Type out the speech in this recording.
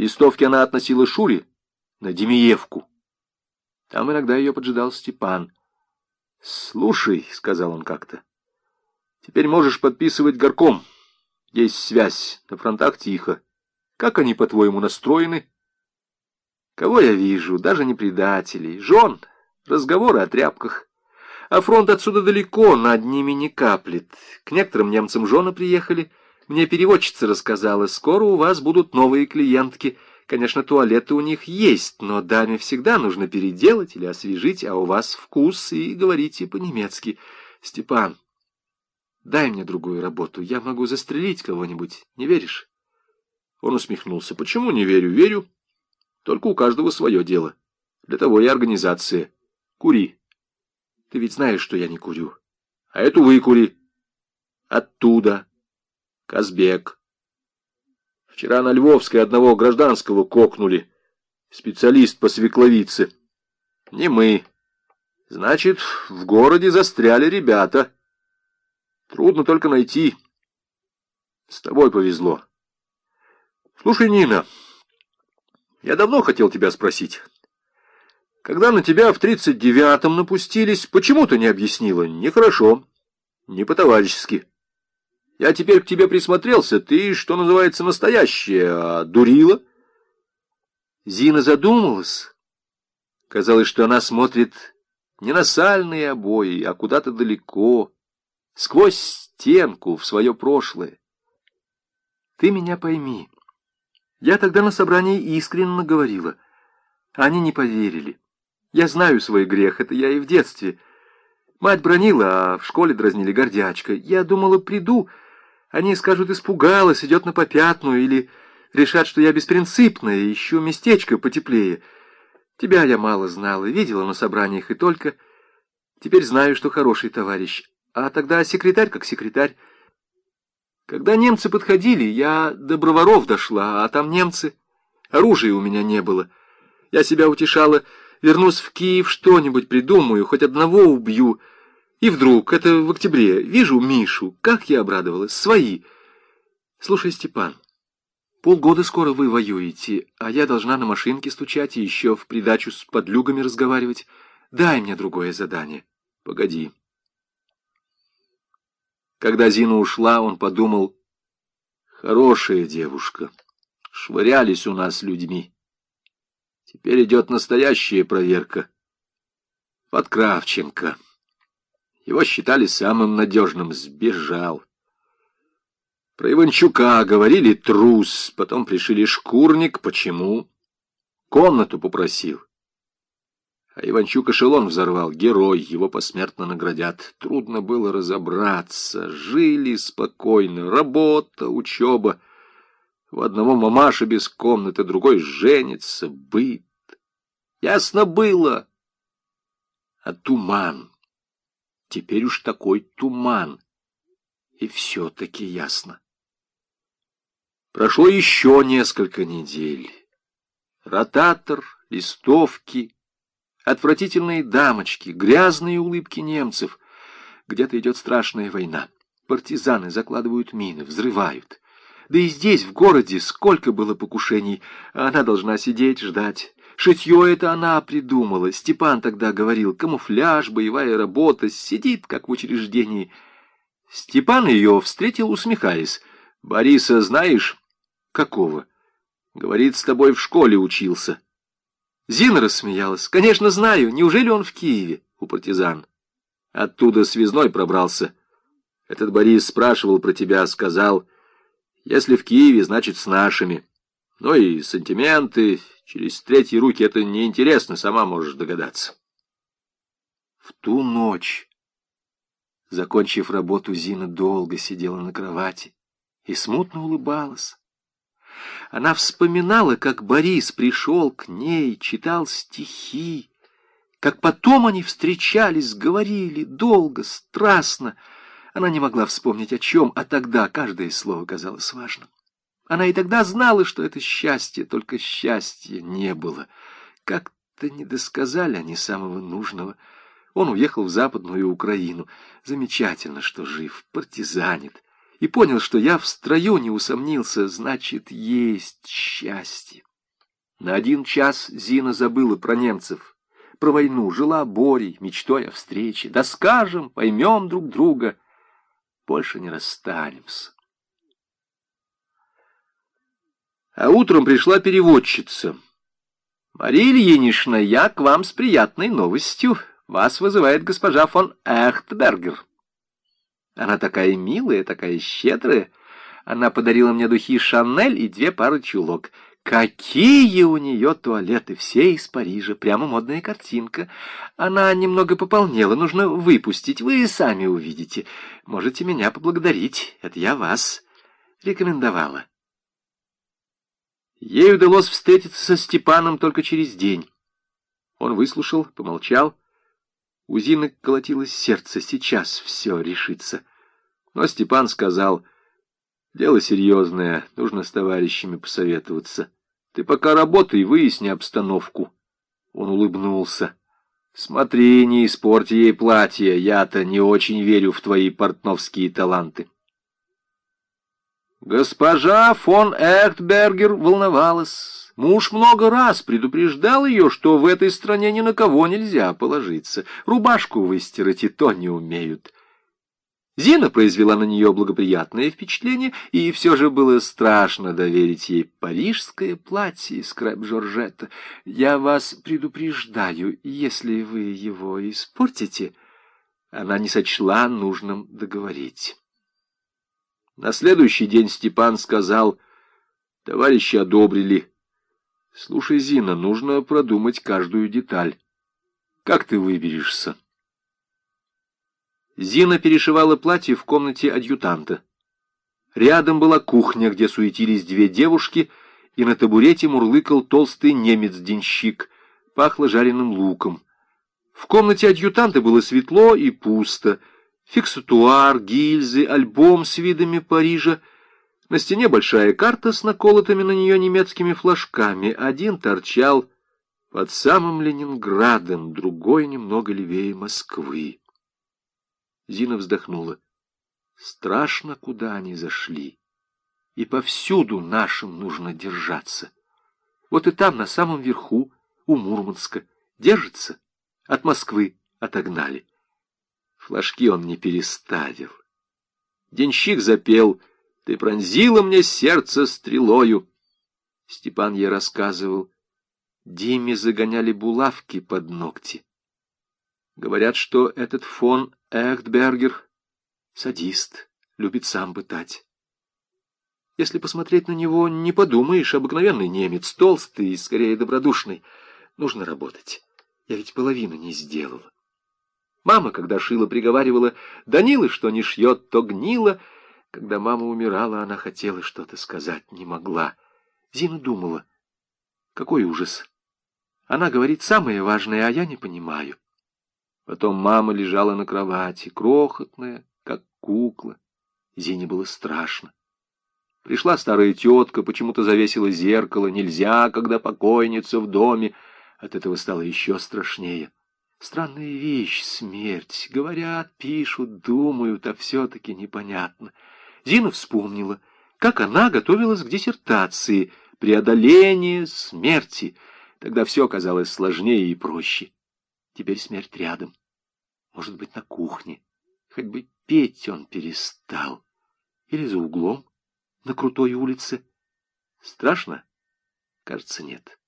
Листовки она относила Шуре на Демиевку. Там иногда ее поджидал Степан. «Слушай», — сказал он как-то, — «теперь можешь подписывать горком. Есть связь, на фронтах тихо. Как они, по-твоему, настроены?» «Кого я вижу? Даже не предателей. Жен, разговоры о тряпках. А фронт отсюда далеко, над ними не каплет. К некоторым немцам жены приехали. Мне переводчица рассказала, скоро у вас будут новые клиентки». Конечно, туалеты у них есть, но даме всегда нужно переделать или освежить, а у вас вкус, и говорите по-немецки. Степан, дай мне другую работу, я могу застрелить кого-нибудь, не веришь? Он усмехнулся. Почему не верю? Верю. Только у каждого свое дело. Для того и организация. Кури. Ты ведь знаешь, что я не курю. А эту выкури. Оттуда. Казбек. Вчера на Львовской одного гражданского кокнули. Специалист по свекловице. Не мы. Значит, в городе застряли ребята. Трудно только найти. С тобой повезло. Слушай, Нина, я давно хотел тебя спросить. Когда на тебя в тридцать девятом напустились, почему ты не объяснила? Нехорошо, не по-товарищески. Я теперь к тебе присмотрелся, ты, что называется, настоящая, а дурила. Зина задумалась. Казалось, что она смотрит не на сальные обои, а куда-то далеко, сквозь стенку в свое прошлое. Ты меня пойми. Я тогда на собрании искренне говорила. Они не поверили. Я знаю свой грех, это я и в детстве. Мать бронила, а в школе дразнили гордячка. Я думала, приду... Они скажут, испугалась, идет на попятную, или решат, что я беспринципная, ищу местечко потеплее. Тебя я мало знала, видела на собраниях и только. Теперь знаю, что хороший товарищ. А тогда секретарь как секретарь. Когда немцы подходили, я до Броваров дошла, а там немцы. Оружия у меня не было. Я себя утешала, вернусь в Киев, что-нибудь придумаю, хоть одного убью — и вдруг, это в октябре, вижу Мишу, как я обрадовалась, свои. Слушай, Степан, полгода скоро вы воюете, а я должна на машинке стучать и еще в придачу с подлюгами разговаривать. Дай мне другое задание. Погоди. Когда Зина ушла, он подумал, хорошая девушка, швырялись у нас людьми. Теперь идет настоящая проверка. Под Кравченко. Его считали самым надежным, сбежал. Про Иванчука говорили трус, потом пришили шкурник. Почему? Комнату попросил. А Иванчук эшелон взорвал, герой, его посмертно наградят. Трудно было разобраться, жили спокойно, работа, учеба. У одного мамаша без комнаты, другой женится, быт. Ясно было. А туман Теперь уж такой туман. И все-таки ясно. Прошло еще несколько недель. Ротатор, листовки, отвратительные дамочки, грязные улыбки немцев. Где-то идет страшная война. Партизаны закладывают мины, взрывают. Да и здесь, в городе, сколько было покушений, а она должна сидеть, ждать. Шитье это она придумала. Степан тогда говорил, камуфляж, боевая работа, сидит, как в учреждении. Степан ее встретил, усмехаясь. «Бориса знаешь?» «Какого?» «Говорит, с тобой в школе учился». Зина рассмеялась. «Конечно, знаю. Неужели он в Киеве?» У партизан. Оттуда связной пробрался. Этот Борис спрашивал про тебя, сказал, «Если в Киеве, значит, с нашими». Ну и сантименты, через третьи руки это неинтересно, сама можешь догадаться. В ту ночь, закончив работу, Зина долго сидела на кровати и смутно улыбалась. Она вспоминала, как Борис пришел к ней, читал стихи, как потом они встречались, говорили долго, страстно. Она не могла вспомнить о чем, а тогда каждое слово казалось важным. Она и тогда знала, что это счастье, только счастья не было. Как-то не досказали они самого нужного. Он уехал в Западную Украину. Замечательно, что жив, партизанит. и понял, что я в строю не усомнился, значит, есть счастье. На один час Зина забыла про немцев, про войну, жила Борей, мечтой о встрече. Да скажем, поймем друг друга, больше не расстанемся. А утром пришла переводчица. «Мария Ильинична, я к вам с приятной новостью. Вас вызывает госпожа фон Эхтбергер». Она такая милая, такая щедрая. Она подарила мне духи Шанель и две пары чулок. Какие у нее туалеты, все из Парижа, прямо модная картинка. Она немного пополнела, нужно выпустить, вы сами увидите. Можете меня поблагодарить, это я вас рекомендовала. Ей удалось встретиться со Степаном только через день. Он выслушал, помолчал. У Зины колотилось сердце, сейчас все решится. Но Степан сказал, дело серьезное, нужно с товарищами посоветоваться. Ты пока работай, выясни обстановку. Он улыбнулся. Смотри, не испорти ей платье, я-то не очень верю в твои портновские таланты. Госпожа фон Эхтбергер волновалась. Муж много раз предупреждал ее, что в этой стране ни на кого нельзя положиться. Рубашку выстирать и то не умеют. Зина произвела на нее благоприятное впечатление, и все же было страшно доверить ей парижское платье из крэп-жоржета. «Я вас предупреждаю, если вы его испортите...» Она не сочла нужным договорить. На следующий день Степан сказал, товарищи одобрили. Слушай, Зина, нужно продумать каждую деталь. Как ты выберешься? Зина перешивала платье в комнате адъютанта. Рядом была кухня, где суетились две девушки, и на табурете мурлыкал толстый немец-денщик. Пахло жареным луком. В комнате адъютанта было светло и пусто — фиксатуар, гильзы, альбом с видами Парижа. На стене большая карта с наколотыми на нее немецкими флажками. Один торчал под самым Ленинградом, другой немного левее Москвы. Зина вздохнула. Страшно, куда они зашли. И повсюду нашим нужно держаться. Вот и там, на самом верху, у Мурманска, держится. От Москвы отогнали. Флажки он не переставил. Денщик запел «Ты пронзила мне сердце стрелою». Степан ей рассказывал. Диме загоняли булавки под ногти. Говорят, что этот фон Эхтбергер — садист, любит сам пытать. Если посмотреть на него, не подумаешь, обыкновенный немец, толстый и скорее добродушный. Нужно работать. Я ведь половину не сделала. Мама, когда шила, приговаривала, Данила, что не шьет, то гнила. Когда мама умирала, она хотела что-то сказать, не могла. Зина думала, какой ужас. Она говорит самое важное, а я не понимаю. Потом мама лежала на кровати, крохотная, как кукла. Зине было страшно. Пришла старая тетка, почему-то завесила зеркало. Нельзя, когда покойница в доме. От этого стало еще страшнее. Странная вещь — смерть. Говорят, пишут, думают, а все-таки непонятно. Зина вспомнила, как она готовилась к диссертации «Преодоление смерти». Тогда все казалось сложнее и проще. Теперь смерть рядом. Может быть, на кухне. Хоть бы петь он перестал. Или за углом, на крутой улице. Страшно? Кажется, нет.